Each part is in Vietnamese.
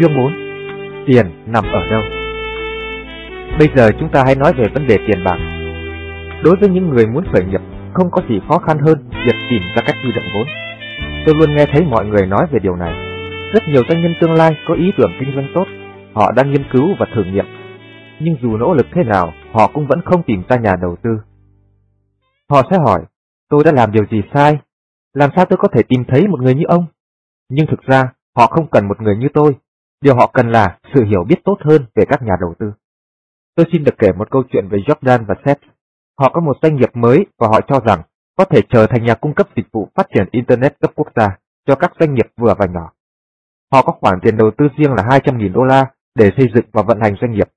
Chương 4 Tiền nằm ở đâu? Bây giờ chúng ta hãy nói về vấn đề tiền bạc. Đối với những người muốn khởi nghiệp, không có gì khó khăn hơn việc tìm ra cách huy động vốn. Tôi luôn nghe thấy mọi người nói về điều này. Rất nhiều doanh nhân tương lai có ý tưởng kinh doanh tốt, họ đang nghiên cứu và thử nghiệm. Nhưng dù nỗ lực thế nào, họ cũng vẫn không tìm ra nhà đầu tư. Họ sẽ hỏi, tôi đã làm điều gì sai? Làm sao tôi có thể tìm thấy một người như ông? Nhưng thực ra, họ không cần một người như tôi. Điều họ cần là sự hiểu biết tốt hơn về các nhà đầu tư. Tôi xin được kể một câu chuyện về Jordan và Seth. Họ có một doanh nghiệp mới và họ cho rằng có thể trở thành nhà cung cấp dịch vụ phát triển Internet cấp quốc gia cho các doanh nghiệp vừa và nhỏ. Họ có khoản tiền đầu tư riêng là 200.000 đô la để xây dựng và vận hành doanh nghiệp,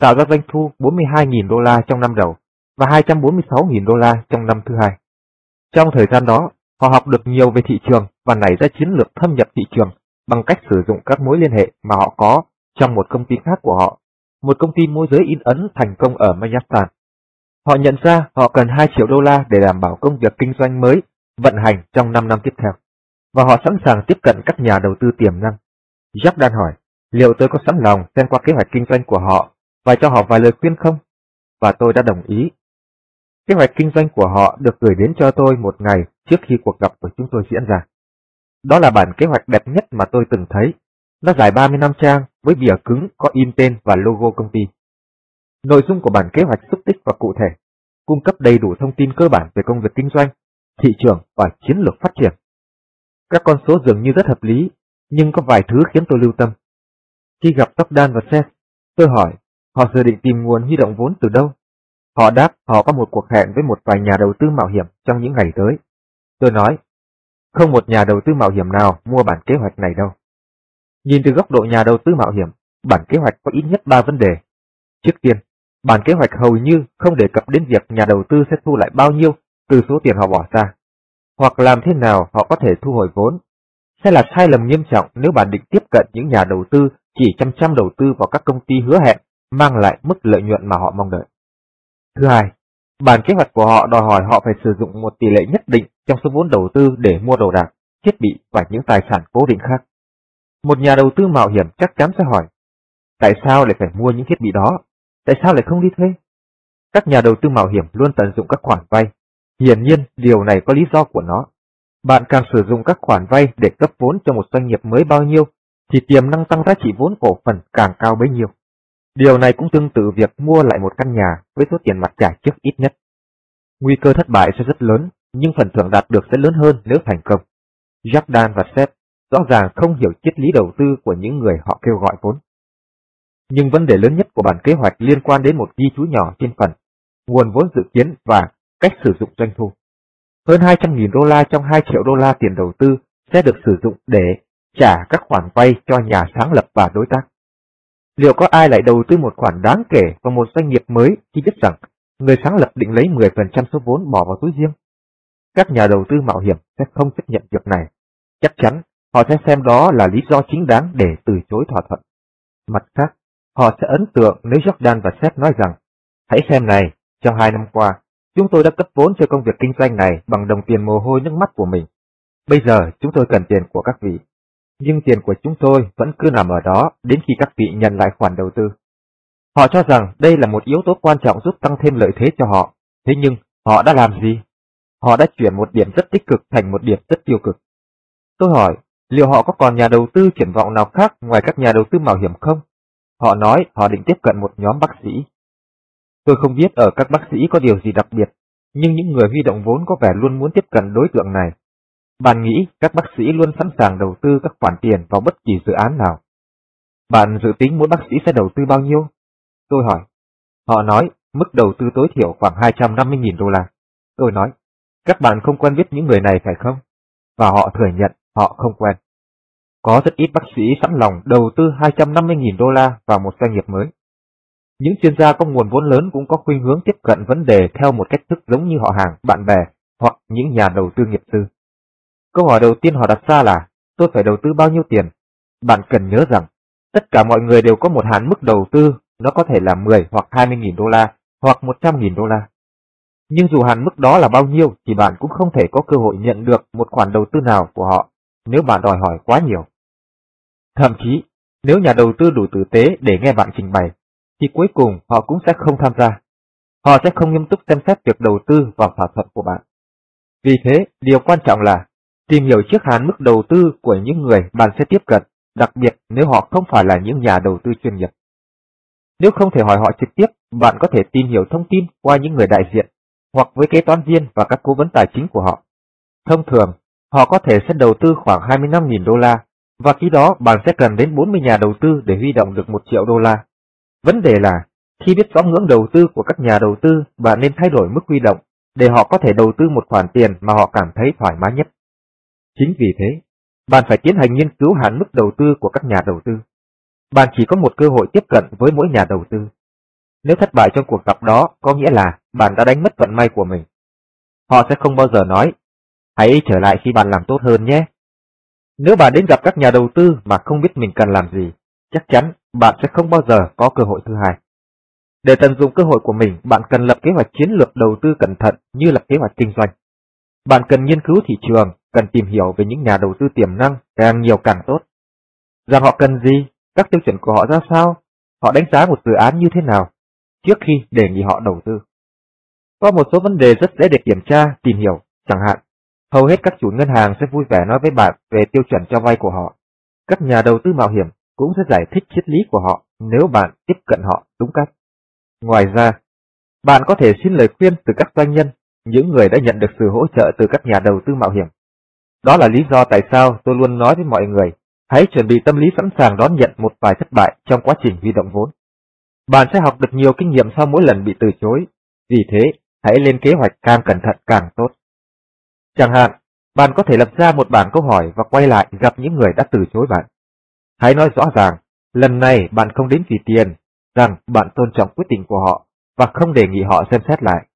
tạo ra doanh thu 42.000 đô la trong năm đầu và 246.000 đô la trong năm thứ hai. Trong thời gian đó, họ học được nhiều về thị trường và nảy ra chiến lược thâm nhập thị trường bằng cách sử dụng các mối liên hệ mà họ có trong một công ty khác của họ, một công ty môi giới in ấn thành công ở Manhattan. Họ nhận ra họ cần 2 triệu đô la để đảm bảo công việc kinh doanh mới vận hành trong 5 năm tiếp theo, và họ sẵn sàng tiếp cận các nhà đầu tư tiềm năng. Jack hỏi, liệu tôi có sẵn lòng xem qua kế hoạch kinh doanh của họ và cho họ vài lời khuyên không? Và tôi đã đồng ý. Kế hoạch kinh doanh của họ được gửi đến cho tôi một ngày trước khi cuộc gặp của chúng tôi diễn ra. Đó là bản kế hoạch đẹp nhất mà tôi từng thấy. Nó dài 35 trang với bìa cứng có in tên và logo công ty. Nội dung của bản kế hoạch xúc tích và cụ thể, cung cấp đầy đủ thông tin cơ bản về công việc kinh doanh, thị trường và chiến lược phát triển. Các con số dường như rất hợp lý, nhưng có vài thứ khiến tôi lưu tâm. Khi gặp Top Dan và Seth, tôi hỏi họ dự định tìm nguồn huy động vốn từ đâu. Họ đáp họ có một cuộc hẹn với một vài nhà đầu tư mạo hiểm trong những ngày tới. Tôi nói, không một nhà đầu tư mạo hiểm nào mua bản kế hoạch này đâu. Nhìn từ góc độ nhà đầu tư mạo hiểm, bản kế hoạch có ít nhất 3 vấn đề. Trước tiên, bản kế hoạch hầu như không đề cập đến việc nhà đầu tư sẽ thu lại bao nhiêu từ số tiền họ bỏ ra, hoặc làm thế nào họ có thể thu hồi vốn. Sẽ là sai lầm nghiêm trọng nếu bạn định tiếp cận những nhà đầu tư chỉ chăm chăm đầu tư vào các công ty hứa hẹn mang lại mức lợi nhuận mà họ mong đợi. Thứ hai, bản kế hoạch của họ đòi hỏi họ phải sử dụng một tỷ lệ nhất định trong số vốn đầu tư để mua đồ đạc, thiết bị và những tài sản cố định khác. Một nhà đầu tư mạo hiểm chắc chắn sẽ hỏi, tại sao lại phải mua những thiết bị đó? Tại sao lại không đi thuê? Các nhà đầu tư mạo hiểm luôn tận dụng các khoản vay. Hiển nhiên, điều này có lý do của nó. Bạn càng sử dụng các khoản vay để cấp vốn cho một doanh nghiệp mới bao nhiêu, thì tiềm năng tăng giá trị vốn cổ phần càng cao bấy nhiêu. Điều này cũng tương tự việc mua lại một căn nhà với số tiền mặt trả trước ít nhất. Nguy cơ thất bại sẽ rất lớn, nhưng phần thưởng đạt được sẽ lớn hơn nếu thành công. Jordan và Seth rõ ràng không hiểu triết lý đầu tư của những người họ kêu gọi vốn. Nhưng vấn đề lớn nhất của bản kế hoạch liên quan đến một ghi chú nhỏ trên phần, nguồn vốn dự kiến và cách sử dụng doanh thu. Hơn 200.000 đô la trong 2 triệu đô la tiền đầu tư sẽ được sử dụng để trả các khoản vay cho nhà sáng lập và đối tác. Liệu có ai lại đầu tư một khoản đáng kể vào một doanh nghiệp mới khi biết rằng người sáng lập định lấy 10% số vốn bỏ vào túi riêng? Các nhà đầu tư mạo hiểm sẽ không chấp nhận việc này. Chắc chắn họ sẽ xem đó là lý do chính đáng để từ chối thỏa thuận. Mặt khác, họ sẽ ấn tượng nếu Jordan và Seth nói rằng, hãy xem này, trong hai năm qua, chúng tôi đã cấp vốn cho công việc kinh doanh này bằng đồng tiền mồ hôi nước mắt của mình. Bây giờ chúng tôi cần tiền của các vị, nhưng tiền của chúng tôi vẫn cứ nằm ở đó đến khi các vị nhận lại khoản đầu tư. Họ cho rằng đây là một yếu tố quan trọng giúp tăng thêm lợi thế cho họ, thế nhưng họ đã làm gì? Họ đã chuyển một điểm rất tích cực thành một điểm rất tiêu cực. Tôi hỏi, liệu họ có còn nhà đầu tư triển vọng nào khác ngoài các nhà đầu tư mạo hiểm không? Họ nói họ định tiếp cận một nhóm bác sĩ. Tôi không biết ở các bác sĩ có điều gì đặc biệt, nhưng những người huy động vốn có vẻ luôn muốn tiếp cận đối tượng này. Bạn nghĩ các bác sĩ luôn sẵn sàng đầu tư các khoản tiền vào bất kỳ dự án nào. Bạn dự tính mỗi bác sĩ sẽ đầu tư bao nhiêu? Tôi hỏi. Họ nói mức đầu tư tối thiểu khoảng 250.000 đô la. Tôi nói, các bạn không quen biết những người này phải không? Và họ thừa nhận họ không quen. Có rất ít bác sĩ sẵn lòng đầu tư 250.000 đô la vào một doanh nghiệp mới. Những chuyên gia có nguồn vốn lớn cũng có khuynh hướng tiếp cận vấn đề theo một cách thức giống như họ hàng, bạn bè hoặc những nhà đầu tư nghiệp tư. Câu hỏi đầu tiên họ đặt ra là, tôi phải đầu tư bao nhiêu tiền? Bạn cần nhớ rằng, tất cả mọi người đều có một hạn mức đầu tư, nó có thể là 10 hoặc 20.000 đô la, hoặc 100.000 đô la. Nhưng dù hạn mức đó là bao nhiêu thì bạn cũng không thể có cơ hội nhận được một khoản đầu tư nào của họ nếu bạn đòi hỏi quá nhiều. Thậm chí, Nếu nhà đầu tư đủ tử tế để nghe bạn trình bày, thì cuối cùng họ cũng sẽ không tham gia. Họ sẽ không nghiêm túc xem xét việc đầu tư vào thỏa thuận của bạn. Vì thế, điều quan trọng là tìm hiểu trước hạn mức đầu tư của những người bạn sẽ tiếp cận, đặc biệt nếu họ không phải là những nhà đầu tư chuyên nghiệp. Nếu không thể hỏi họ trực tiếp, bạn có thể tìm hiểu thông tin qua những người đại diện, hoặc với kế toán viên và các cố vấn tài chính của họ. Thông thường, họ có thể sẽ đầu tư khoảng 25.000 đô la, và khi đó bạn sẽ cần đến 40 nhà đầu tư để huy động được 1 triệu đô la. Vấn đề là, khi biết rõ ngưỡng đầu tư của các nhà đầu tư, bạn nên thay đổi mức huy động để họ có thể đầu tư một khoản tiền mà họ cảm thấy thoải mái nhất. Chính vì thế, bạn phải tiến hành nghiên cứu hạn mức đầu tư của các nhà đầu tư. Bạn chỉ có một cơ hội tiếp cận với mỗi nhà đầu tư. Nếu thất bại trong cuộc gặp đó, có nghĩa là bạn đã đánh mất vận may của mình. Họ sẽ không bao giờ nói, hãy trở lại khi bạn làm tốt hơn nhé. Nếu bạn đến gặp các nhà đầu tư mà không biết mình cần làm gì, chắc chắn bạn sẽ không bao giờ có cơ hội thứ hai. Để tận dụng cơ hội của mình, bạn cần lập kế hoạch chiến lược đầu tư cẩn thận như lập kế hoạch kinh doanh. Bạn cần nghiên cứu thị trường, cần tìm hiểu về những nhà đầu tư tiềm năng, càng nhiều càng tốt. Rằng họ cần gì, các tiêu chuẩn của họ ra sao, họ đánh giá một dự án như thế nào, trước khi đề nghị họ đầu tư. Có một số vấn đề rất dễ để kiểm tra, tìm hiểu, chẳng hạn, hầu hết các chủ ngân hàng sẽ vui vẻ nói với bạn về tiêu chuẩn cho vay của họ. Các nhà đầu tư mạo hiểm cũng sẽ giải thích triết lý của họ nếu bạn tiếp cận họ đúng cách. Ngoài ra, bạn có thể xin lời khuyên từ các doanh nhân, những người đã nhận được sự hỗ trợ từ các nhà đầu tư mạo hiểm. Đó là lý do tại sao tôi luôn nói với mọi người, hãy chuẩn bị tâm lý sẵn sàng đón nhận một vài thất bại trong quá trình huy động vốn. Bạn sẽ học được nhiều kinh nghiệm sau mỗi lần bị từ chối, vì thế hãy lên kế hoạch càng cẩn thận càng tốt. Chẳng hạn, bạn có thể lập ra một bảng câu hỏi và quay lại gặp những người đã từ chối bạn. Hãy nói rõ ràng, lần này bạn không đến vì tiền, rằng bạn tôn trọng quyết định của họ và không đề nghị họ xem xét lại.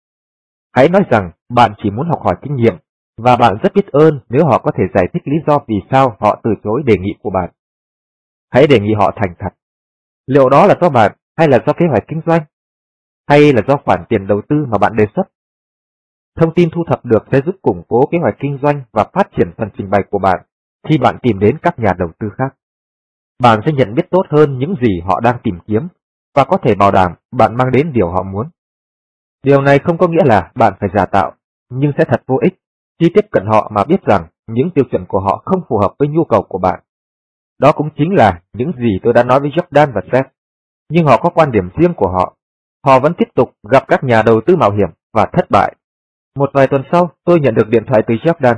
Hãy nói rằng bạn chỉ muốn học hỏi kinh nghiệm và bạn rất biết ơn nếu họ có thể giải thích lý do vì sao họ từ chối đề nghị của bạn. Hãy đề nghị họ thành thật. Liệu đó là do bạn hay là do kế hoạch kinh doanh? Hay là do khoản tiền đầu tư mà bạn đề xuất? Thông tin thu thập được sẽ giúp củng cố kế hoạch kinh doanh và phát triển phần trình bày của bạn khi bạn tìm đến các nhà đầu tư khác. Bạn sẽ nhận biết tốt hơn những gì họ đang tìm kiếm và có thể bảo đảm bạn mang đến điều họ muốn. Điều này không có nghĩa là bạn phải giả tạo, nhưng sẽ thật vô ích khi tiếp cận họ mà biết rằng những tiêu chuẩn của họ không phù hợp với nhu cầu của bạn. Đó cũng chính là những gì tôi đã nói với Jordan và Seth. Nhưng họ có quan điểm riêng của họ. Họ vẫn tiếp tục gặp các nhà đầu tư mạo hiểm và thất bại. Một vài tuần sau, tôi nhận được điện thoại từ Jordan.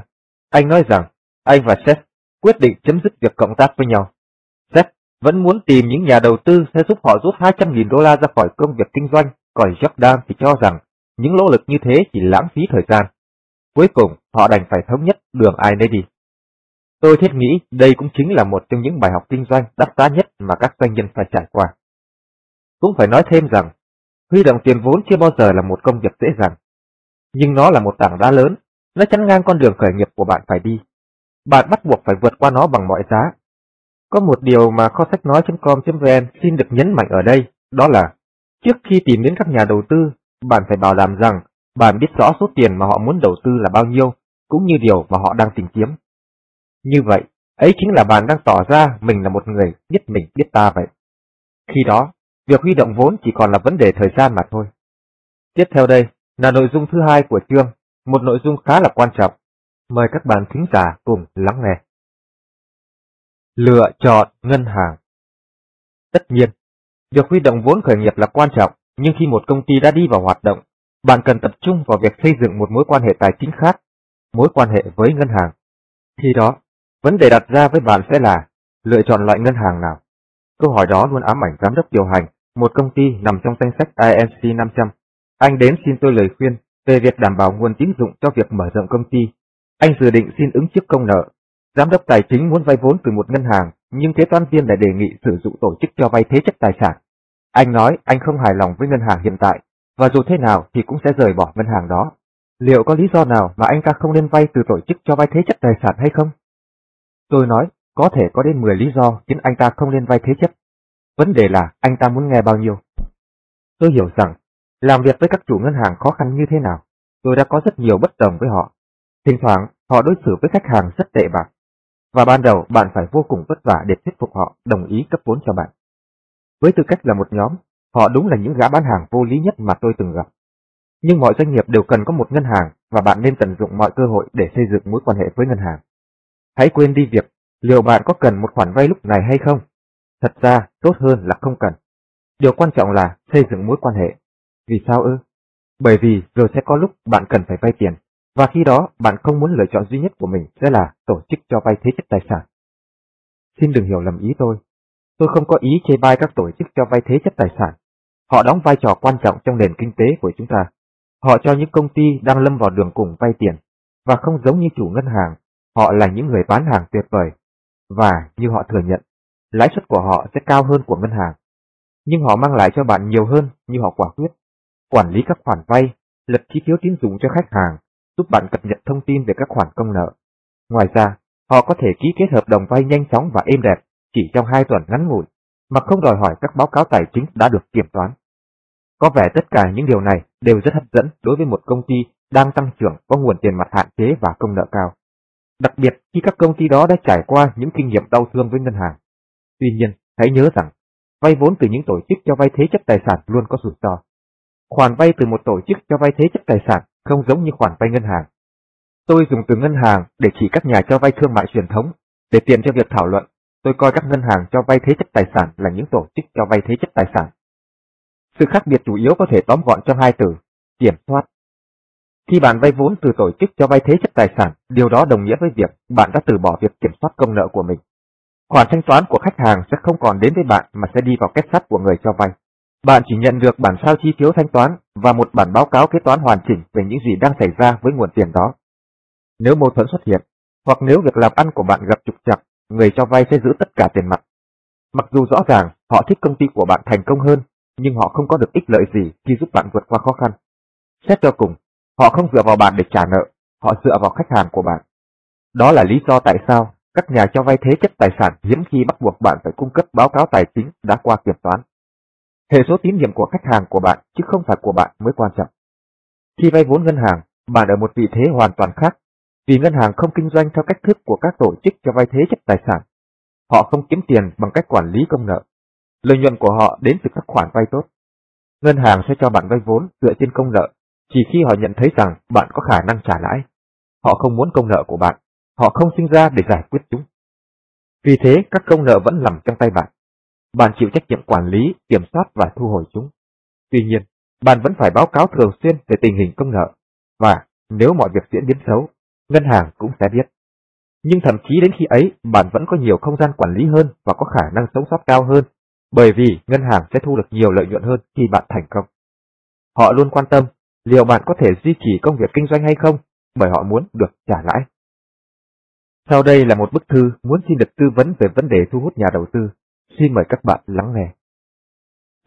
Anh nói rằng anh và Seth quyết định chấm dứt việc cộng tác với nhau. Seth vẫn muốn tìm những nhà đầu tư sẽ giúp họ rút 200.000 đô la ra khỏi công việc kinh doanh, còn Jordan thì cho rằng những nỗ lực như thế chỉ lãng phí thời gian. Cuối cùng, họ đành phải thống nhất đường ai nấy đi. Tôi thiết nghĩ đây cũng chính là một trong những bài học kinh doanh đắt giá nhất mà các doanh nhân phải trải qua. Cũng phải nói thêm rằng, huy động tiền vốn chưa bao giờ là một công việc dễ dàng. Nhưng nó là một tảng đá lớn, nó chắn ngang con đường khởi nghiệp của bạn phải đi. Bạn bắt buộc phải vượt qua nó bằng mọi giá. Có một điều mà kho sách nói.com.vn xin được nhấn mạnh ở đây, đó là trước khi tìm đến các nhà đầu tư, bạn phải bảo đảm rằng bạn biết rõ số tiền mà họ muốn đầu tư là bao nhiêu, cũng như điều mà họ đang tìm kiếm. Như vậy, ấy chính là bạn đang tỏ ra mình là một người biết mình biết ta vậy. Khi đó, việc huy động vốn chỉ còn là vấn đề thời gian mà thôi. Tiếp theo đây là nội dung thứ hai của chương, một nội dung khá là quan trọng. Mời các bạn thính giả cùng lắng nghe. Lựa chọn ngân hàng Tất nhiên, việc huy động vốn khởi nghiệp là quan trọng, nhưng khi một công ty đã đi vào hoạt động, bạn cần tập trung vào việc xây dựng một mối quan hệ tài chính khác, mối quan hệ với ngân hàng. Khi đó, vấn đề đặt ra với bạn sẽ là lựa chọn loại ngân hàng nào. Câu hỏi đó luôn ám ảnh giám đốc điều hành, một công ty nằm trong danh sách INC 500. Anh đến xin tôi lời khuyên về việc đảm bảo nguồn tín dụng cho việc mở rộng công ty. Anh dự định xin ứng chức công nợ. Giám đốc tài chính muốn vay vốn từ một ngân hàng, nhưng kế toán viên lại đề nghị sử dụng tổ chức cho vay thế chấp tài sản. Anh nói anh không hài lòng với ngân hàng hiện tại, và dù thế nào thì cũng sẽ rời bỏ ngân hàng đó. Liệu có lý do nào mà anh ta không nên vay từ tổ chức cho vay thế chấp tài sản hay không? Tôi nói, có thể có đến 10 lý do khiến anh ta không nên vay thế chấp. Vấn đề là anh ta muốn nghe bao nhiêu. Tôi hiểu rằng, làm việc với các chủ ngân hàng khó khăn như thế nào. Tôi đã có rất nhiều bất đồng với họ. Thỉnh thoảng, họ đối xử với khách hàng rất tệ bạc. và ban đầu bạn phải vô cùng vất vả để thuyết phục họ đồng ý cấp vốn cho bạn. Với tư cách là một nhóm, họ đúng là những gã bán hàng vô lý nhất mà tôi từng gặp. Nhưng mọi doanh nghiệp đều cần có một ngân hàng và bạn nên tận dụng mọi cơ hội để xây dựng mối quan hệ với ngân hàng. Hãy quên đi việc liệu bạn có cần một khoản vay lúc này hay không. Thật ra, tốt hơn là không cần. Điều quan trọng là xây dựng mối quan hệ. Vì sao ư? Bởi vì rồi sẽ có lúc bạn cần phải vay tiền, và khi đó bạn không muốn lựa chọn duy nhất của mình sẽ là tổ chức cho vay thế chấp tài sản. Xin đừng hiểu lầm ý tôi. Tôi không có ý chê bai các tổ chức cho vay thế chấp tài sản. Họ đóng vai trò quan trọng trong nền kinh tế của chúng ta. Họ cho những công ty đang lâm vào đường cùng vay tiền, và không giống như chủ ngân hàng, họ là những người bán hàng tuyệt vời. Và như họ thừa nhận, lãi suất của họ sẽ cao hơn của ngân hàng. Nhưng họ mang lại cho bạn nhiều hơn như họ quả quyết. Quản lý các khoản vay, lập chi phiếu tín dụng cho khách hàng, giúp bạn cập nhật thông tin về các khoản công nợ. Ngoài ra, họ có thể ký kết hợp đồng vay nhanh chóng và êm đẹp chỉ trong hai tuần ngắn ngủi, mà không đòi hỏi các báo cáo tài chính đã được kiểm toán. Có vẻ tất cả những điều này đều rất hấp dẫn đối với một công ty đang tăng trưởng có nguồn tiền mặt hạn chế và công nợ cao. Đặc biệt khi các công ty đó đã trải qua những kinh nghiệm đau thương với ngân hàng. Tuy nhiên, hãy nhớ rằng, vay vốn từ những tổ chức cho vay thế chấp tài sản luôn có rủi ro. Khoản vay từ một tổ chức cho vay thế chấp tài sản không giống như khoản vay ngân hàng. Tôi dùng từ ngân hàng để chỉ các nhà cho vay thương mại truyền thống, để tiện cho việc thảo luận. Tôi coi các ngân hàng cho vay thế chấp tài sản là những tổ chức cho vay thế chấp tài sản. Sự khác biệt chủ yếu có thể tóm gọn trong hai từ, kiểm soát. Khi bạn vay vốn từ tổ chức cho vay thế chấp tài sản, điều đó đồng nghĩa với việc bạn đã từ bỏ việc kiểm soát công nợ của mình. Khoản thanh toán của khách hàng sẽ không còn đến với bạn mà sẽ đi vào kết sắt của người cho vay. Bạn chỉ nhận được bản sao chi phiếu thanh toán và một bản báo cáo kế toán hoàn chỉnh về những gì đang xảy ra với nguồn tiền đó. Nếu mâu thuẫn xuất hiện, hoặc nếu việc làm ăn của bạn gặp trục trặc, người cho vay sẽ giữ tất cả tiền mặt. Mặc dù rõ ràng họ thích công ty của bạn thành công hơn, nhưng họ không có được ích lợi gì khi giúp bạn vượt qua khó khăn. Xét cho cùng, họ không dựa vào bạn để trả nợ, họ dựa vào khách hàng của bạn. Đó là lý do tại sao các nhà cho vay thế chấp tài sản hiếm khi bắt buộc bạn phải cung cấp báo cáo tài chính đã qua kiểm toán. Hệ số tín nhiệm của khách hàng của bạn chứ không phải của bạn mới quan trọng. Khi vay vốn ngân hàng, bạn ở một vị thế hoàn toàn khác, vì ngân hàng không kinh doanh theo cách thức của các tổ chức cho vay thế chấp tài sản. Họ không kiếm tiền bằng cách quản lý công nợ. Lợi nhuận của họ đến từ các khoản vay tốt. Ngân hàng sẽ cho bạn vay vốn dựa trên công nợ, chỉ khi họ nhận thấy rằng bạn có khả năng trả lãi. Họ không muốn công nợ của bạn, họ không sinh ra để giải quyết chúng. Vì thế, các công nợ vẫn nằm trong tay bạn. Bạn chịu trách nhiệm quản lý, kiểm soát và thu hồi chúng. Tuy nhiên, bạn vẫn phải báo cáo thường xuyên về tình hình công nợ, và nếu mọi việc diễn biến xấu, ngân hàng cũng sẽ biết. Nhưng thậm chí đến khi ấy, bạn vẫn có nhiều không gian quản lý hơn và có khả năng sống sót cao hơn, bởi vì ngân hàng sẽ thu được nhiều lợi nhuận hơn khi bạn thành công. Họ luôn quan tâm liệu bạn có thể duy trì công việc kinh doanh hay không, bởi họ muốn được trả lãi. Sau đây là một bức thư muốn xin được tư vấn về vấn đề thu hút nhà đầu tư. Xin mời các bạn lắng nghe.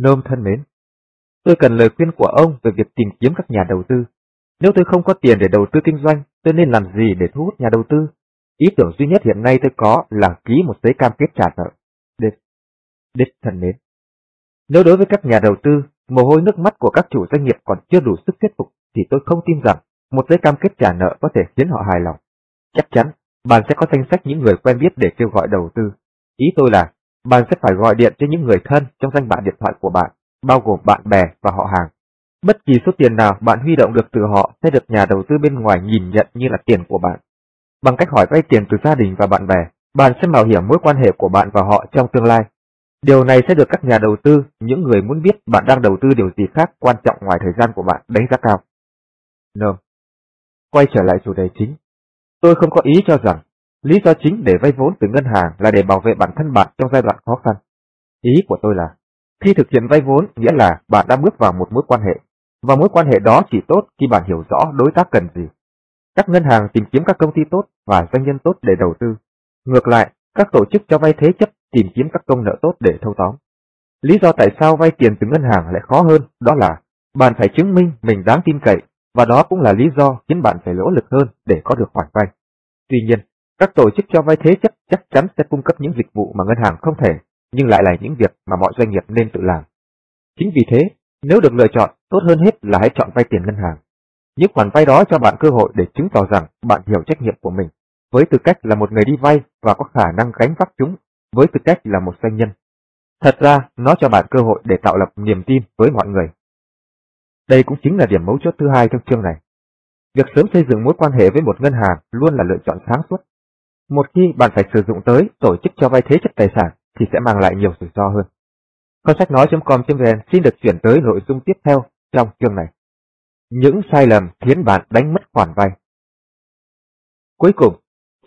Nôm thân mến, tôi cần lời khuyên của ông về việc tìm kiếm các nhà đầu tư. Nếu tôi không có tiền để đầu tư kinh doanh, tôi nên làm gì để thu hút nhà đầu tư? Ý tưởng duy nhất hiện nay tôi có là ký một giấy cam kết trả nợ. Đích, đích thân mến. Nếu đối với các nhà đầu tư, mồ hôi nước mắt của các chủ doanh nghiệp còn chưa đủ sức thuyết phục, thì tôi không tin rằng một giấy cam kết trả nợ có thể khiến họ hài lòng. Chắc chắn, bạn sẽ có danh sách những người quen biết để kêu gọi đầu tư. Ý tôi là bạn sẽ phải gọi điện cho những người thân trong danh bạ điện thoại của bạn, bao gồm bạn bè và họ hàng. Bất kỳ số tiền nào bạn huy động được từ họ sẽ được nhà đầu tư bên ngoài nhìn nhận như là tiền của bạn. Bằng cách hỏi vay tiền từ gia đình và bạn bè, bạn sẽ mạo hiểm mối quan hệ của bạn và họ trong tương lai. Điều này sẽ được các nhà đầu tư, những người muốn biết bạn đang đầu tư điều gì khác quan trọng ngoài thời gian của bạn đánh giá cao. No. Quay trở lại chủ đề chính. Tôi không có ý cho rằng Lý do chính để vay vốn từ ngân hàng là để bảo vệ bản thân bạn trong giai đoạn khó khăn. Ý của tôi là, khi thực hiện vay vốn nghĩa là bạn đã bước vào một mối quan hệ, và mối quan hệ đó chỉ tốt khi bạn hiểu rõ đối tác cần gì. Các ngân hàng tìm kiếm các công ty tốt và doanh nhân tốt để đầu tư. Ngược lại, các tổ chức cho vay thế chấp tìm kiếm các công nợ tốt để thâu tóm. Lý do tại sao vay tiền từ ngân hàng lại khó hơn đó là bạn phải chứng minh mình đáng tin cậy và đó cũng là lý do khiến bạn phải nỗ lực hơn để có được khoản vay. Tuy nhiên, các tổ chức cho vay thế chấp chắc chắn sẽ cung cấp những dịch vụ mà ngân hàng không thể, nhưng lại là những việc mà mọi doanh nghiệp nên tự làm. Chính vì thế, nếu được lựa chọn, tốt hơn hết là hãy chọn vay tiền ngân hàng. Những khoản vay đó cho bạn cơ hội để chứng tỏ rằng bạn hiểu trách nhiệm của mình, với tư cách là một người đi vay và có khả năng gánh vác chúng với tư cách là một doanh nhân. Thật ra, nó cho bạn cơ hội để tạo lập niềm tin với mọi người. Đây cũng chính là điểm mấu chốt thứ hai trong chương này. Việc sớm xây dựng mối quan hệ với một ngân hàng luôn là lựa chọn sáng suốt. Một khi bạn phải sử dụng tới tổ chức cho vay thế chấp tài sản thì sẽ mang lại nhiều rủi ro hơn. Con sách nói.com.vn xin được chuyển tới nội dung tiếp theo trong chương này. Những sai lầm khiến bạn đánh mất khoản vay. Cuối cùng,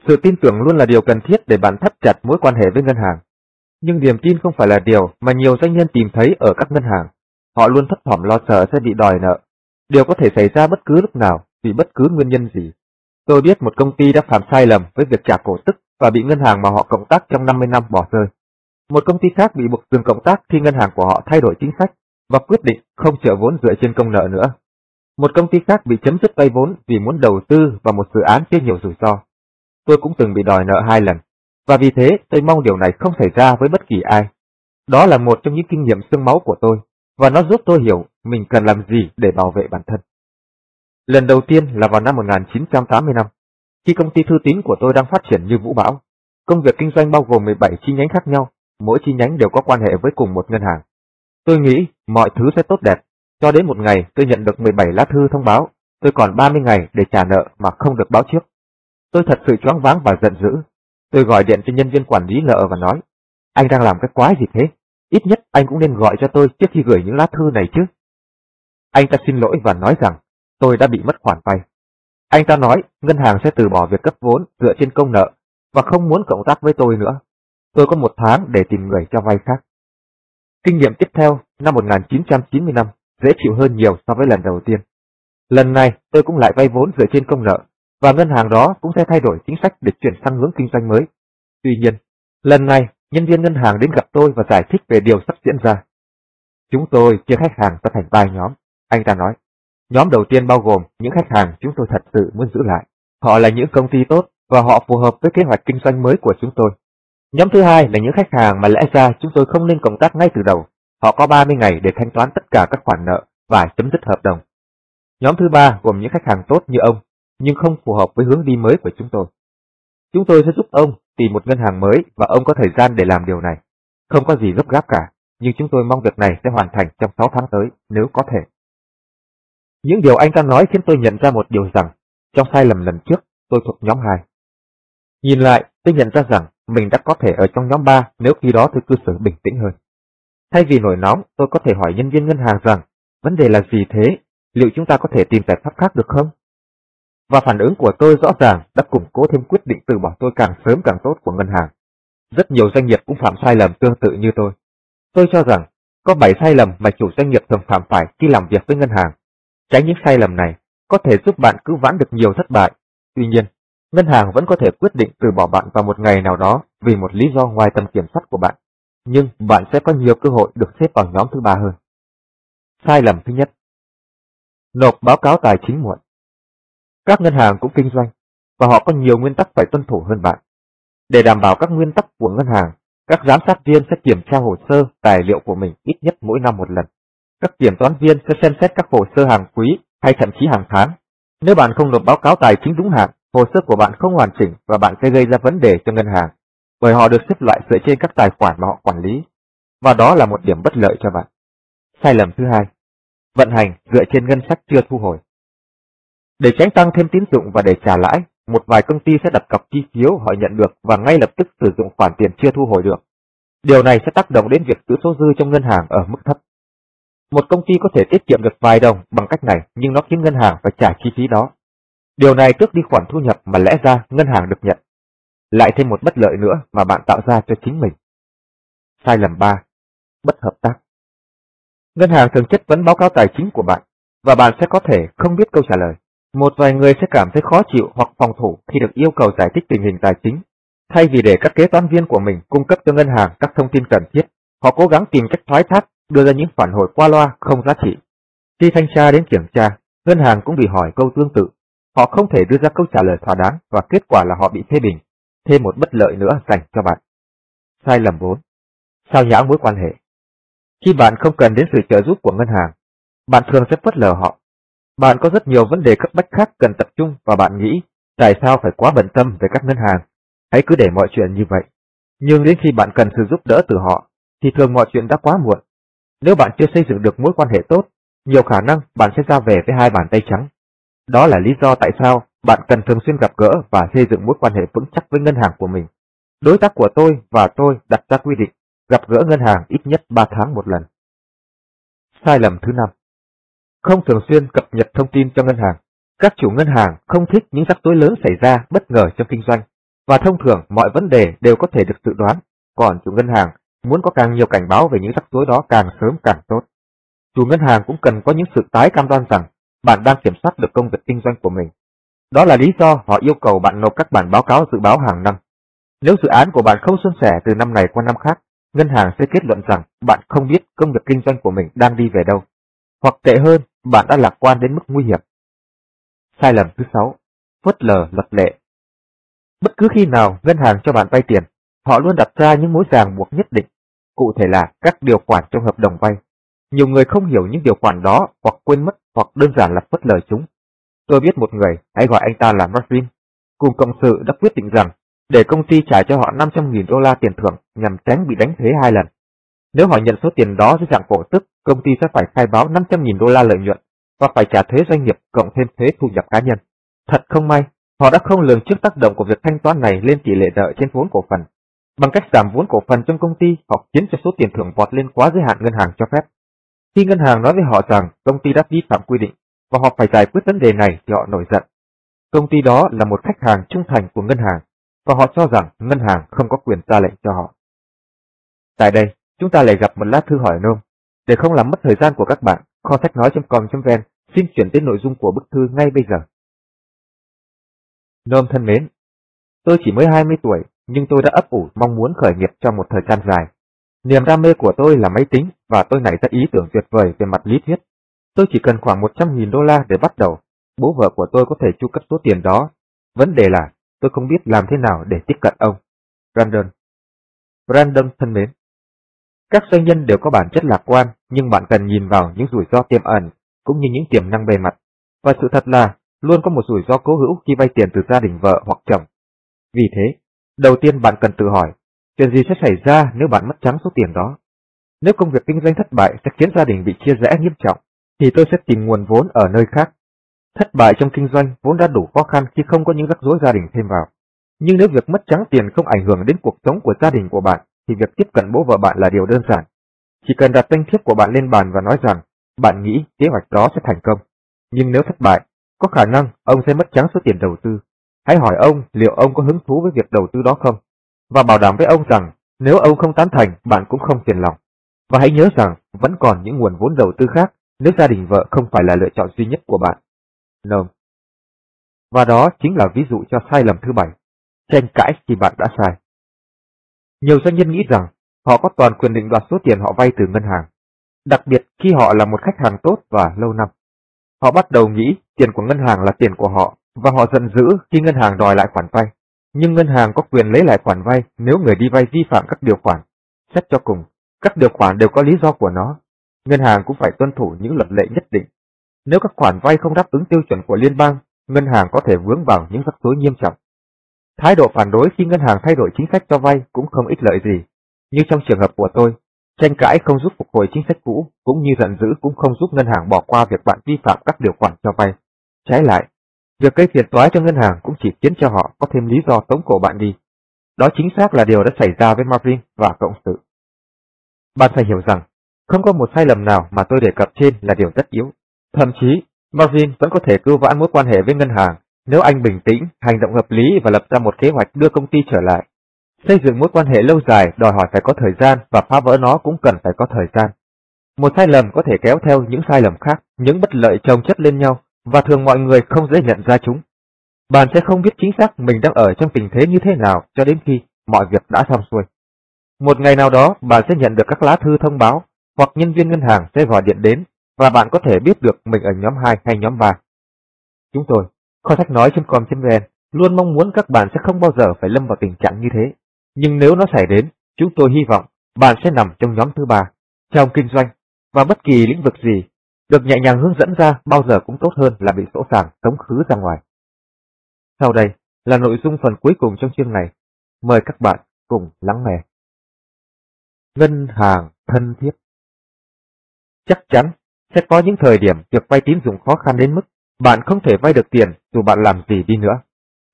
sự tin tưởng luôn là điều cần thiết để bạn thắt chặt mối quan hệ với ngân hàng. Nhưng niềm tin không phải là điều mà nhiều doanh nhân tìm thấy ở các ngân hàng. Họ luôn thấp thỏm lo sợ sẽ bị đòi nợ. Điều có thể xảy ra bất cứ lúc nào, vì bất cứ nguyên nhân gì. Tôi biết một công ty đã phạm sai lầm với việc trả cổ tức và bị ngân hàng mà họ cộng tác trong 50 năm bỏ rơi. Một công ty khác bị buộc dừng cộng tác khi ngân hàng của họ thay đổi chính sách và quyết định không trợ vốn dựa trên công nợ nữa. Một công ty khác bị chấm dứt vay vốn vì muốn đầu tư vào một dự án chứa nhiều rủi ro. Tôi cũng từng bị đòi nợ hai lần, và vì thế tôi mong điều này không xảy ra với bất kỳ ai. Đó là một trong những kinh nghiệm xương máu của tôi, và nó giúp tôi hiểu mình cần làm gì để bảo vệ bản thân. Lần đầu tiên là vào năm 1985, khi công ty thư tín của tôi đang phát triển như vũ bão. Công việc kinh doanh bao gồm 17 chi nhánh khác nhau, mỗi chi nhánh đều có quan hệ với cùng một ngân hàng. Tôi nghĩ mọi thứ sẽ tốt đẹp, cho đến một ngày tôi nhận được 17 lá thư thông báo, tôi còn 30 ngày để trả nợ mà không được báo trước. Tôi thật sự choáng váng và giận dữ. Tôi gọi điện cho nhân viên quản lý nợ ờ và nói, anh đang làm cái quái gì thế? Ít nhất anh cũng nên gọi cho tôi trước khi gửi những lá thư này chứ. Anh ta xin lỗi và nói rằng tôi đã bị mất khoản vay. Anh ta nói ngân hàng sẽ từ bỏ việc cấp vốn dựa trên công nợ và không muốn cộng tác với tôi nữa. Tôi có một tháng để tìm người cho vay khác. Kinh nghiệm tiếp theo, năm 1995, dễ chịu hơn nhiều so với lần đầu tiên. Lần này tôi cũng lại vay vốn dựa trên công nợ, và ngân hàng đó cũng sẽ thay đổi chính sách để chuyển sang hướng kinh doanh mới. Tuy nhiên, lần này nhân viên ngân hàng đến gặp tôi và giải thích về điều sắp diễn ra. Chúng tôi chia khách hàng ra thành ba nhóm, anh ta nói. Nhóm đầu tiên bao gồm những khách hàng chúng tôi thật sự muốn giữ lại. Họ là những công ty tốt và họ phù hợp với kế hoạch kinh doanh mới của chúng tôi. Nhóm thứ hai là những khách hàng mà lẽ ra chúng tôi không nên cộng tác ngay từ đầu. Họ có 30 ngày để thanh toán tất cả các khoản nợ và chấm dứt hợp đồng. Nhóm thứ ba gồm những khách hàng tốt như ông, nhưng không phù hợp với hướng đi mới của chúng tôi. Chúng tôi sẽ giúp ông tìm một ngân hàng mới và ông có thời gian để làm điều này. Không có gì gấp gáp cả, nhưng chúng tôi mong việc này sẽ hoàn thành trong 6 tháng tới nếu có thể. Những điều anh ta nói khiến tôi nhận ra một điều rằng, trong sai lầm lần trước, tôi thuộc nhóm 2. Nhìn lại, tôi nhận ra rằng mình đã có thể ở trong nhóm 3 nếu khi đó tôi cư xử bình tĩnh hơn. Thay vì nổi nóng, tôi có thể hỏi nhân viên ngân hàng rằng, vấn đề là gì thế? Liệu chúng ta có thể tìm giải pháp khác được không? Và phản ứng của tôi rõ ràng đã củng cố thêm quyết định từ bỏ tôi càng sớm càng tốt của ngân hàng. Rất nhiều doanh nghiệp cũng phạm sai lầm tương tự như tôi. Tôi cho rằng, có 7 sai lầm mà chủ doanh nghiệp thường phạm phải khi làm việc với ngân hàng. Tránh những sai lầm này có thể giúp bạn cứu vãn được nhiều thất bại. Tuy nhiên, ngân hàng vẫn có thể quyết định từ bỏ bạn vào một ngày nào đó vì một lý do ngoài tầm kiểm soát của bạn. Nhưng bạn sẽ có nhiều cơ hội được xếp vào nhóm thứ ba hơn. Sai lầm thứ nhất Nộp báo cáo tài chính muộn các ngân hàng cũng kinh doanh, và họ có nhiều nguyên tắc phải tuân thủ hơn bạn. Để đảm bảo các nguyên tắc của ngân hàng, các giám sát viên sẽ kiểm tra hồ sơ, tài liệu của mình ít nhất mỗi năm một lần. Các kiểm toán viên sẽ xem xét các hồ sơ hàng quý hay thậm chí hàng tháng. Nếu bạn không nộp báo cáo tài chính đúng hạn, hồ sơ của bạn không hoàn chỉnh và bạn sẽ gây ra vấn đề cho ngân hàng, bởi họ được xếp loại dựa trên các tài khoản mà họ quản lý. Và đó là một điểm bất lợi cho bạn. Sai lầm thứ hai, vận hành dựa trên ngân sách chưa thu hồi. Để tránh tăng thêm tín dụng và để trả lãi, một vài công ty sẽ đặt cọc chi phiếu họ nhận được và ngay lập tức sử dụng khoản tiền chưa thu hồi được. Điều này sẽ tác động đến việc giữ số dư trong ngân hàng ở mức thấp. Một công ty có thể tiết kiệm được vài đồng bằng cách này nhưng nó khiến ngân hàng phải trả chi phí đó. Điều này tước đi khoản thu nhập mà lẽ ra ngân hàng được nhận. Lại thêm một bất lợi nữa mà bạn tạo ra cho chính mình. Sai lầm 3. Bất hợp tác. Ngân hàng thường chất vấn báo cáo tài chính của bạn và bạn sẽ có thể không biết câu trả lời. Một vài người sẽ cảm thấy khó chịu hoặc phòng thủ khi được yêu cầu giải thích tình hình tài chính. Thay vì để các kế toán viên của mình cung cấp cho ngân hàng các thông tin cần thiết, họ cố gắng tìm cách thoái thác, đưa ra những phản hồi qua loa không giá trị. Khi thanh tra đến kiểm tra, ngân hàng cũng bị hỏi câu tương tự. Họ không thể đưa ra câu trả lời thỏa đáng và kết quả là họ bị phê bình. Thêm một bất lợi nữa dành cho bạn. Sai lầm 4. Sao nhãng mối quan hệ Khi bạn không cần đến sự trợ giúp của ngân hàng, bạn thường sẽ phớt lờ họ. Bạn có rất nhiều vấn đề cấp bách khác cần tập trung và bạn nghĩ Tại sao phải quá bận tâm về các ngân hàng? Hãy cứ để mọi chuyện như vậy. Nhưng đến khi bạn cần sự giúp đỡ từ họ, thì thường mọi chuyện đã quá muộn. Nếu bạn chưa xây dựng được mối quan hệ tốt, nhiều khả năng bạn sẽ ra về với hai bàn tay trắng. Đó là lý do tại sao bạn cần thường xuyên gặp gỡ và xây dựng mối quan hệ vững chắc với ngân hàng của mình. Đối tác của tôi và tôi đặt ra quy định gặp gỡ ngân hàng ít nhất 3 tháng một lần. Sai lầm thứ năm không thường xuyên cập nhật thông tin cho ngân hàng. Các chủ ngân hàng không thích những rắc rối lớn xảy ra bất ngờ trong kinh doanh, và thông thường mọi vấn đề đều có thể được dự đoán, còn chủ ngân hàng muốn có càng nhiều cảnh báo về những rắc rối đó càng sớm càng tốt. Chủ ngân hàng cũng cần có những sự tái cam đoan rằng bạn đang kiểm soát được công việc kinh doanh của mình. Đó là lý do họ yêu cầu bạn nộp các bản báo cáo dự báo hàng năm. Nếu dự án của bạn không suôn sẻ từ năm này qua năm khác, ngân hàng sẽ kết luận rằng bạn không biết công việc kinh doanh của mình đang đi về đâu. Hoặc tệ hơn, bạn đã lạc quan đến mức nguy hiểm. Sai lầm thứ sáu, phớt lờ luật lệ. Bất cứ khi nào ngân hàng cho bạn vay tiền, họ luôn đặt ra những mối ràng buộc nhất định, cụ thể là các điều khoản trong hợp đồng vay. Nhiều người không hiểu những điều khoản đó hoặc quên mất hoặc đơn giản là phớt lờ chúng. Tôi biết một người, hãy gọi anh ta là Marvin, cùng cộng sự đã quyết định rằng để công ty trả cho họ 500.000 đô la tiền thưởng nhằm tránh bị đánh thuế hai lần. Nếu họ nhận số tiền đó dưới dạng cổ tức, công ty sẽ phải khai báo 500.000 đô la lợi nhuận và phải trả thuế doanh nghiệp cộng thêm thuế thu nhập cá nhân. Thật không may, họ đã không lường trước tác động của việc thanh toán này lên tỷ lệ nợ trên vốn cổ phần. Bằng cách giảm vốn cổ phần trong công ty, họ khiến cho số tiền thưởng vọt lên quá giới hạn ngân hàng cho phép. Khi ngân hàng nói với họ rằng công ty đã vi phạm quy định và họ phải giải quyết vấn đề này thì họ nổi giận. Công ty đó là một khách hàng trung thành của ngân hàng và họ cho rằng ngân hàng không có quyền ra lệnh cho họ. Tại đây, chúng ta lại gặp một lá thư hỏi nôm. Để không làm mất thời gian của các bạn, kho sách nói.com.vn xin chuyển tới nội dung của bức thư ngay bây giờ. Nôm thân mến, tôi chỉ mới 20 tuổi, nhưng tôi đã ấp ủ mong muốn khởi nghiệp trong một thời gian dài. Niềm đam mê của tôi là máy tính và tôi nảy ra ý tưởng tuyệt vời về mặt lý thuyết. Tôi chỉ cần khoảng 100.000 đô la để bắt đầu. Bố vợ của tôi có thể chu cấp số tiền đó. Vấn đề là tôi không biết làm thế nào để tiếp cận ông. Brandon Brandon thân mến, các doanh nhân đều có bản chất lạc quan, nhưng bạn cần nhìn vào những rủi ro tiềm ẩn, cũng như những tiềm năng bề mặt. Và sự thật là, luôn có một rủi ro cố hữu khi vay tiền từ gia đình vợ hoặc chồng. Vì thế, đầu tiên bạn cần tự hỏi, chuyện gì sẽ xảy ra nếu bạn mất trắng số tiền đó? Nếu công việc kinh doanh thất bại sẽ khiến gia đình bị chia rẽ nghiêm trọng, thì tôi sẽ tìm nguồn vốn ở nơi khác Thất bại trong kinh doanh vốn đã đủ khó khăn khi không có những rắc rối gia đình thêm vào. Nhưng nếu việc mất trắng tiền không ảnh hưởng đến cuộc sống của gia đình của bạn, thì việc tiếp cận bố vợ bạn là điều đơn giản. Chỉ cần đặt danh thiếp của bạn lên bàn và nói rằng bạn nghĩ kế hoạch đó sẽ thành công. Nhưng nếu thất bại, có khả năng ông sẽ mất trắng số tiền đầu tư. Hãy hỏi ông liệu ông có hứng thú với việc đầu tư đó không? Và bảo đảm với ông rằng nếu ông không tán thành, bạn cũng không phiền lòng. Và hãy nhớ rằng vẫn còn những nguồn vốn đầu tư khác nếu gia đình vợ không phải là lựa chọn duy nhất của bạn. Nôm. Và đó chính là ví dụ cho sai lầm thứ bảy, tranh cãi khi bạn đã sai. Nhiều doanh nhân nghĩ rằng họ có toàn quyền định đoạt số tiền họ vay từ ngân hàng, đặc biệt khi họ là một khách hàng tốt và lâu năm. Họ bắt đầu nghĩ tiền của ngân hàng là tiền của họ và họ giận dữ khi ngân hàng đòi lại khoản vay. Nhưng ngân hàng có quyền lấy lại khoản vay nếu người đi vay vi phạm các điều khoản. Xét cho cùng, các điều khoản đều có lý do của nó. Ngân hàng cũng phải tuân thủ những luật lệ nhất định nếu các khoản vay không đáp ứng tiêu chuẩn của liên bang, ngân hàng có thể vướng vào những rắc rối nghiêm trọng. Thái độ phản đối khi ngân hàng thay đổi chính sách cho vay cũng không ích lợi gì. Như trong trường hợp của tôi, tranh cãi không giúp phục hồi chính sách cũ, cũng như giận dữ cũng không giúp ngân hàng bỏ qua việc bạn vi phạm các điều khoản cho vay. Trái lại, việc gây phiền toái cho ngân hàng cũng chỉ khiến cho họ có thêm lý do tống cổ bạn đi. Đó chính xác là điều đã xảy ra với Marvin và cộng sự. Bạn phải hiểu rằng, không có một sai lầm nào mà tôi đề cập trên là điều tất yếu. Thậm chí, Marvin vẫn có thể cứu vãn mối quan hệ với ngân hàng nếu anh bình tĩnh, hành động hợp lý và lập ra một kế hoạch đưa công ty trở lại. Xây dựng mối quan hệ lâu dài đòi hỏi phải có thời gian và phá vỡ nó cũng cần phải có thời gian. Một sai lầm có thể kéo theo những sai lầm khác, những bất lợi chồng chất lên nhau và thường mọi người không dễ nhận ra chúng. Bạn sẽ không biết chính xác mình đang ở trong tình thế như thế nào cho đến khi mọi việc đã xong xuôi. Một ngày nào đó bạn sẽ nhận được các lá thư thông báo hoặc nhân viên ngân hàng sẽ gọi điện đến và bạn có thể biết được mình ở nhóm 2 hay nhóm 3. Chúng tôi, kho sách nói.com.vn luôn mong muốn các bạn sẽ không bao giờ phải lâm vào tình trạng như thế. Nhưng nếu nó xảy đến, chúng tôi hy vọng bạn sẽ nằm trong nhóm thứ ba, trong kinh doanh và bất kỳ lĩnh vực gì, được nhẹ nhàng hướng dẫn ra bao giờ cũng tốt hơn là bị sỗ sàng tống khứ ra ngoài. Sau đây là nội dung phần cuối cùng trong chương này. Mời các bạn cùng lắng nghe. Ngân hàng thân thiết Chắc chắn sẽ có những thời điểm việc vay tín dụng khó khăn đến mức bạn không thể vay được tiền dù bạn làm gì đi nữa.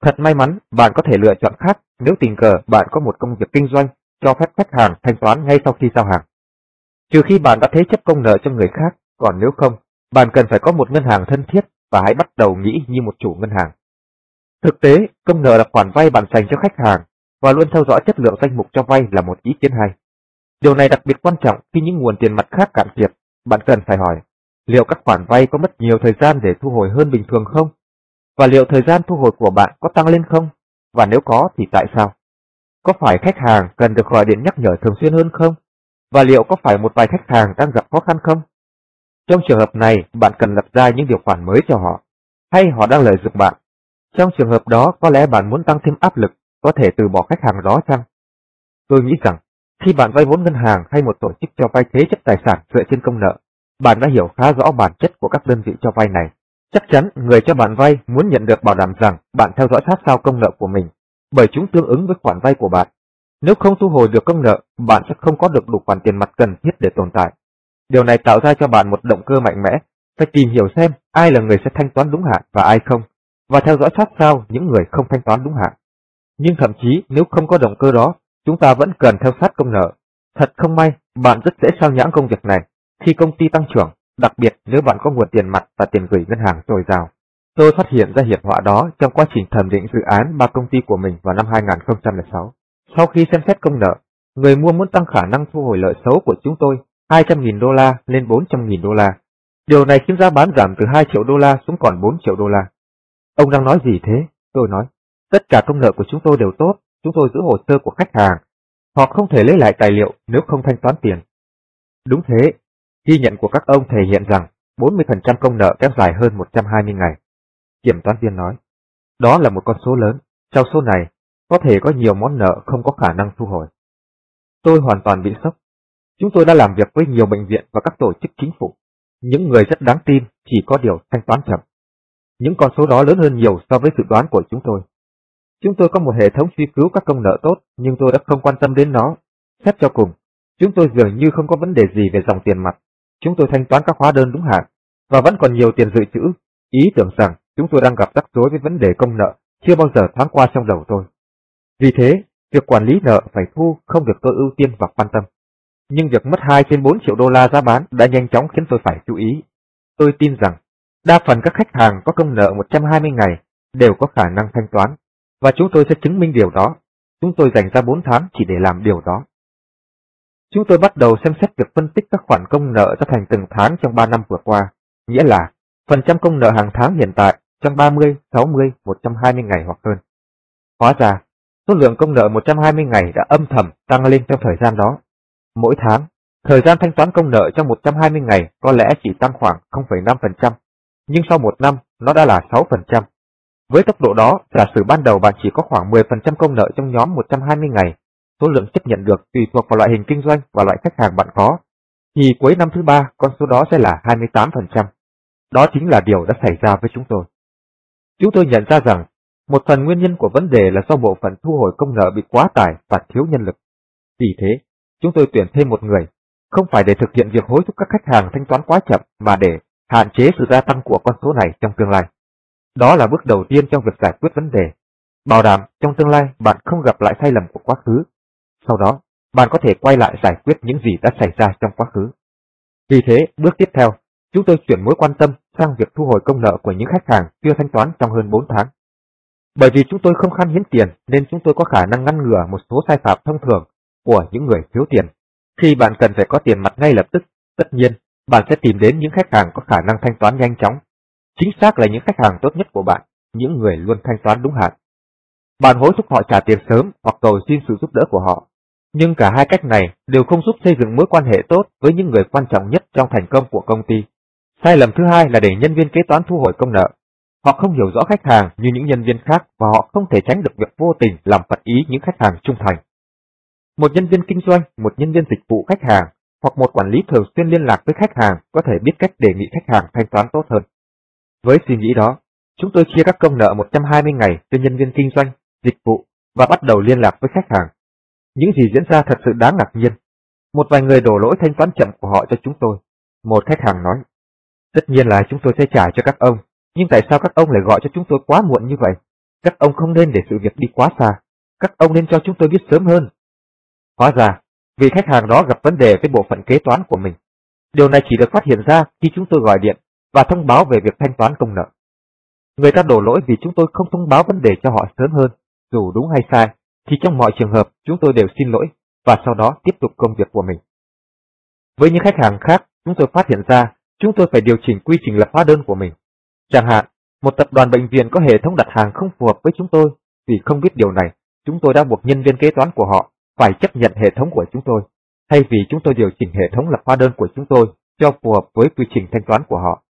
Thật may mắn, bạn có thể lựa chọn khác nếu tình cờ bạn có một công việc kinh doanh cho phép khách hàng thanh toán ngay sau khi giao hàng. Trừ khi bạn đã thế chấp công nợ cho người khác, còn nếu không, bạn cần phải có một ngân hàng thân thiết và hãy bắt đầu nghĩ như một chủ ngân hàng. Thực tế, công nợ là khoản vay bạn dành cho khách hàng và luôn theo dõi chất lượng danh mục cho vay là một ý kiến hay. Điều này đặc biệt quan trọng khi những nguồn tiền mặt khác cạn kiệt, bạn cần phải hỏi, liệu các khoản vay có mất nhiều thời gian để thu hồi hơn bình thường không? Và liệu thời gian thu hồi của bạn có tăng lên không? Và nếu có thì tại sao? Có phải khách hàng cần được gọi điện nhắc nhở thường xuyên hơn không? Và liệu có phải một vài khách hàng đang gặp khó khăn không? Trong trường hợp này, bạn cần lập ra những điều khoản mới cho họ, hay họ đang lợi dụng bạn. Trong trường hợp đó, có lẽ bạn muốn tăng thêm áp lực, có thể từ bỏ khách hàng đó chăng? Tôi nghĩ rằng, khi bạn vay vốn ngân hàng hay một tổ chức cho vay thế chấp tài sản dựa trên công nợ, bạn đã hiểu khá rõ bản chất của các đơn vị cho vay này. Chắc chắn người cho bạn vay muốn nhận được bảo đảm rằng bạn theo dõi sát sao công nợ của mình, bởi chúng tương ứng với khoản vay của bạn. Nếu không thu hồi được công nợ, bạn sẽ không có được đủ khoản tiền mặt cần thiết để tồn tại. Điều này tạo ra cho bạn một động cơ mạnh mẽ, phải tìm hiểu xem ai là người sẽ thanh toán đúng hạn và ai không, và theo dõi sát sao những người không thanh toán đúng hạn. Nhưng thậm chí nếu không có động cơ đó, chúng ta vẫn cần theo sát công nợ. Thật không may, bạn rất dễ sao nhãng công việc này khi công ty tăng trưởng, đặc biệt nếu bạn có nguồn tiền mặt và tiền gửi ngân hàng dồi dào. Tôi phát hiện ra hiểm họa đó trong quá trình thẩm định dự án ba công ty của mình vào năm 2006. Sau khi xem xét công nợ, người mua muốn tăng khả năng thu hồi lợi xấu của chúng tôi 200.000 đô la lên 400.000 đô la. Điều này khiến giá bán giảm từ 2 triệu đô la xuống còn 4 triệu đô la. Ông đang nói gì thế? Tôi nói, tất cả công nợ của chúng tôi đều tốt, chúng tôi giữ hồ sơ của khách hàng. Họ không thể lấy lại tài liệu nếu không thanh toán tiền. Đúng thế, ghi nhận của các ông thể hiện rằng 40% công nợ kéo dài hơn 120 ngày. Kiểm toán viên nói, đó là một con số lớn, trong số này có thể có nhiều món nợ không có khả năng thu hồi. Tôi hoàn toàn bị sốc. Chúng tôi đã làm việc với nhiều bệnh viện và các tổ chức chính phủ. Những người rất đáng tin, chỉ có điều thanh toán chậm. Những con số đó lớn hơn nhiều so với dự đoán của chúng tôi. Chúng tôi có một hệ thống truy cứu các công nợ tốt, nhưng tôi đã không quan tâm đến nó. Xét cho cùng, chúng tôi dường như không có vấn đề gì về dòng tiền mặt. Chúng tôi thanh toán các hóa đơn đúng hạn, và vẫn còn nhiều tiền dự trữ. Ý tưởng rằng chúng tôi đang gặp rắc rối với vấn đề công nợ chưa bao giờ thoáng qua trong đầu tôi. Vì thế, việc quản lý nợ phải thu không được tôi ưu tiên và quan tâm. Nhưng việc mất 2 trên 4 triệu đô la giá bán đã nhanh chóng khiến tôi phải chú ý. Tôi tin rằng, đa phần các khách hàng có công nợ 120 ngày đều có khả năng thanh toán, và chúng tôi sẽ chứng minh điều đó. Chúng tôi dành ra 4 tháng chỉ để làm điều đó. Chúng tôi bắt đầu xem xét việc phân tích các khoản công nợ ra thành từng tháng trong 3 năm vừa qua, nghĩa là phần trăm công nợ hàng tháng hiện tại trong 30, 60, 120 ngày hoặc hơn. Hóa ra, số lượng công nợ 120 ngày đã âm thầm tăng lên trong thời gian đó. Mỗi tháng, thời gian thanh toán công nợ trong 120 ngày có lẽ chỉ tăng khoảng 0,5%, nhưng sau một năm nó đã là 6%. Với tốc độ đó, giả sử ban đầu bạn chỉ có khoảng 10% công nợ trong nhóm 120 ngày, số lượng chấp nhận được tùy thuộc vào loại hình kinh doanh và loại khách hàng bạn có, thì cuối năm thứ ba con số đó sẽ là 28%. Đó chính là điều đã xảy ra với chúng tôi. Chúng tôi nhận ra rằng một phần nguyên nhân của vấn đề là do bộ phận thu hồi công nợ bị quá tải và thiếu nhân lực. Vì thế, chúng tôi tuyển thêm một người, không phải để thực hiện việc hối thúc các khách hàng thanh toán quá chậm mà để hạn chế sự gia tăng của con số này trong tương lai. Đó là bước đầu tiên trong việc giải quyết vấn đề. Bảo đảm trong tương lai bạn không gặp lại sai lầm của quá khứ. Sau đó, bạn có thể quay lại giải quyết những gì đã xảy ra trong quá khứ. Vì thế, bước tiếp theo, chúng tôi chuyển mối quan tâm sang việc thu hồi công nợ của những khách hàng chưa thanh toán trong hơn 4 tháng. Bởi vì chúng tôi không khan hiếm tiền nên chúng tôi có khả năng ngăn ngừa một số sai phạm thông thường của những người thiếu tiền. Khi bạn cần phải có tiền mặt ngay lập tức, tất nhiên, bạn sẽ tìm đến những khách hàng có khả năng thanh toán nhanh chóng. Chính xác là những khách hàng tốt nhất của bạn, những người luôn thanh toán đúng hạn. Bạn hối thúc họ trả tiền sớm hoặc cầu xin sự giúp đỡ của họ. Nhưng cả hai cách này đều không giúp xây dựng mối quan hệ tốt với những người quan trọng nhất trong thành công của công ty. Sai lầm thứ hai là để nhân viên kế toán thu hồi công nợ. Họ không hiểu rõ khách hàng như những nhân viên khác và họ không thể tránh được việc vô tình làm phật ý những khách hàng trung thành. Một nhân viên kinh doanh, một nhân viên dịch vụ khách hàng hoặc một quản lý thường xuyên liên lạc với khách hàng có thể biết cách đề nghị khách hàng thanh toán tốt hơn. Với suy nghĩ đó, chúng tôi chia các công nợ 120 ngày cho nhân viên kinh doanh, dịch vụ và bắt đầu liên lạc với khách hàng. Những gì diễn ra thật sự đáng ngạc nhiên. Một vài người đổ lỗi thanh toán chậm của họ cho chúng tôi. Một khách hàng nói, tất nhiên là chúng tôi sẽ trả cho các ông, nhưng tại sao các ông lại gọi cho chúng tôi quá muộn như vậy? Các ông không nên để sự việc đi quá xa. Các ông nên cho chúng tôi biết sớm hơn. Hóa ra, vì khách hàng đó gặp vấn đề với bộ phận kế toán của mình. Điều này chỉ được phát hiện ra khi chúng tôi gọi điện và thông báo về việc thanh toán công nợ. Người ta đổ lỗi vì chúng tôi không thông báo vấn đề cho họ sớm hơn, dù đúng hay sai, thì trong mọi trường hợp chúng tôi đều xin lỗi và sau đó tiếp tục công việc của mình. Với những khách hàng khác, chúng tôi phát hiện ra chúng tôi phải điều chỉnh quy trình lập hóa đơn của mình. Chẳng hạn, một tập đoàn bệnh viện có hệ thống đặt hàng không phù hợp với chúng tôi, vì không biết điều này, chúng tôi đã buộc nhân viên kế toán của họ phải chấp nhận hệ thống của chúng tôi, thay vì chúng tôi điều chỉnh hệ thống lập hóa đơn của chúng tôi cho phù hợp với quy trình thanh toán của họ.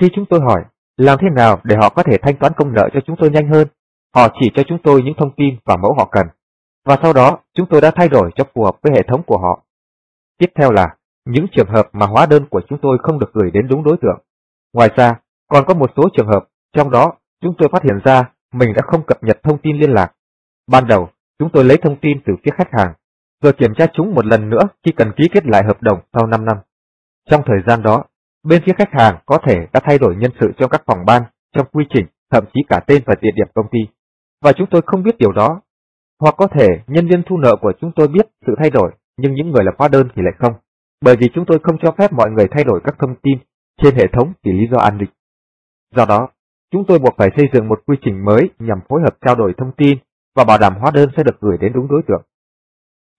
Khi chúng tôi hỏi làm thế nào để họ có thể thanh toán công nợ cho chúng tôi nhanh hơn, họ chỉ cho chúng tôi những thông tin và mẫu họ cần, và sau đó chúng tôi đã thay đổi cho phù hợp với hệ thống của họ. Tiếp theo là những trường hợp mà hóa đơn của chúng tôi không được gửi đến đúng đối tượng. Ngoài ra, còn có một số trường hợp, trong đó chúng tôi phát hiện ra mình đã không cập nhật thông tin liên lạc. Ban đầu, chúng tôi lấy thông tin từ phía khách hàng, rồi kiểm tra chúng một lần nữa khi cần ký kết lại hợp đồng sau 5 năm. Trong thời gian đó, bên phía khách hàng có thể đã thay đổi nhân sự trong các phòng ban, trong quy trình, thậm chí cả tên và địa điểm công ty. Và chúng tôi không biết điều đó. Hoặc có thể nhân viên thu nợ của chúng tôi biết sự thay đổi, nhưng những người lập hóa đơn thì lại không. Bởi vì chúng tôi không cho phép mọi người thay đổi các thông tin trên hệ thống vì lý do an ninh. Do đó, chúng tôi buộc phải xây dựng một quy trình mới nhằm phối hợp trao đổi thông tin và bảo đảm hóa đơn sẽ được gửi đến đúng đối tượng.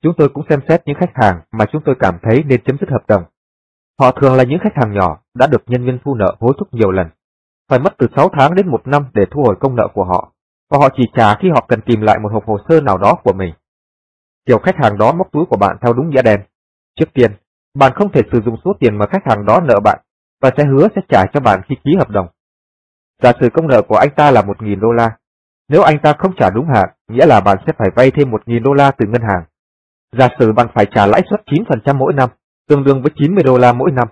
Chúng tôi cũng xem xét những khách hàng mà chúng tôi cảm thấy nên chấm dứt hợp đồng. Họ thường là những khách hàng nhỏ đã được nhân viên thu nợ hối thúc nhiều lần, phải mất từ 6 tháng đến 1 năm để thu hồi công nợ của họ, và họ chỉ trả khi họ cần tìm lại một hộp hồ sơ nào đó của mình. Kiểu khách hàng đó móc túi của bạn theo đúng nghĩa đen. Trước tiên, bạn không thể sử dụng số tiền mà khách hàng đó nợ bạn và sẽ hứa sẽ trả cho bạn khi ký hợp đồng. Giả sử công nợ của anh ta là 1.000 đô la. Nếu anh ta không trả đúng hạn, nghĩa là bạn sẽ phải vay thêm 1.000 đô la từ ngân hàng. Giả sử bạn phải trả lãi suất 9% mỗi năm, tương đương với 90 đô la mỗi năm.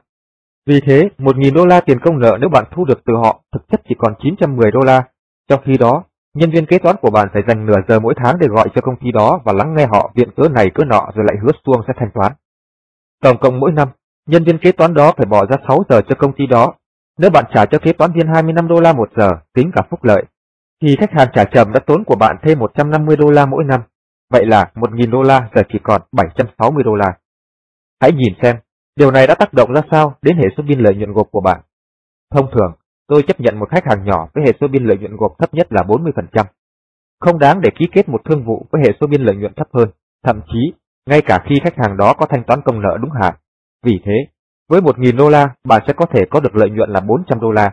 Vì thế, 1.000 đô la tiền công nợ nếu bạn thu được từ họ thực chất chỉ còn 910 đô la. Trong khi đó, nhân viên kế toán của bạn phải dành nửa giờ mỗi tháng để gọi cho công ty đó và lắng nghe họ viện cớ này cớ nọ rồi lại hứa xuông sẽ thanh toán. Tổng cộng mỗi năm, nhân viên kế toán đó phải bỏ ra 6 giờ cho công ty đó. Nếu bạn trả cho kế toán viên 25 đô la một giờ, tính cả phúc lợi, thì khách hàng trả chậm đã tốn của bạn thêm 150 đô la mỗi năm. Vậy là 1.000 đô la giờ chỉ còn 760 đô la. Hãy nhìn xem, điều này đã tác động ra sao đến hệ số biên lợi nhuận gộp của bạn. Thông thường, tôi chấp nhận một khách hàng nhỏ với hệ số biên lợi nhuận gộp thấp nhất là 40%. Không đáng để ký kết một thương vụ với hệ số biên lợi nhuận thấp hơn, thậm chí ngay cả khi khách hàng đó có thanh toán công nợ đúng hạn. Vì thế, với 1.000 đô la, bạn sẽ có thể có được lợi nhuận là 400 đô la.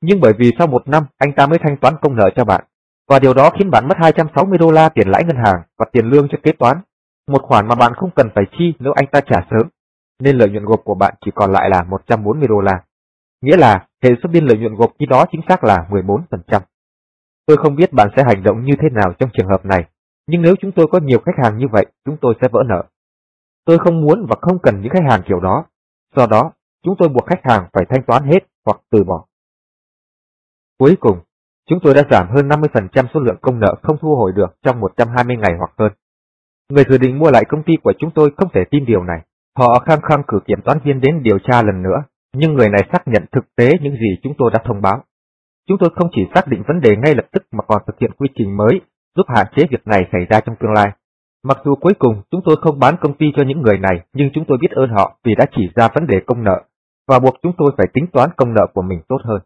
Nhưng bởi vì sau một năm anh ta mới thanh toán công nợ cho bạn, và điều đó khiến bạn mất 260 đô la tiền lãi ngân hàng và tiền lương cho kế toán, một khoản mà bạn không cần phải chi nếu anh ta trả sớm, nên lợi nhuận gộp của bạn chỉ còn lại là 140 đô la. Nghĩa là hệ số biên lợi nhuận gộp khi đó chính xác là 14%. Tôi không biết bạn sẽ hành động như thế nào trong trường hợp này, nhưng nếu chúng tôi có nhiều khách hàng như vậy, chúng tôi sẽ vỡ nợ. Tôi không muốn và không cần những khách hàng kiểu đó. Do đó, chúng tôi buộc khách hàng phải thanh toán hết hoặc từ bỏ. Cuối cùng, chúng tôi đã giảm hơn 50% số lượng công nợ không thu hồi được trong 120 ngày hoặc hơn. Người dự định mua lại công ty của chúng tôi không thể tin điều này. Họ khăng khăng cử kiểm toán viên đến điều tra lần nữa, nhưng người này xác nhận thực tế những gì chúng tôi đã thông báo. Chúng tôi không chỉ xác định vấn đề ngay lập tức mà còn thực hiện quy trình mới giúp hạn chế việc này xảy ra trong tương lai. Mặc dù cuối cùng chúng tôi không bán công ty cho những người này, nhưng chúng tôi biết ơn họ vì đã chỉ ra vấn đề công nợ và buộc chúng tôi phải tính toán công nợ của mình tốt hơn.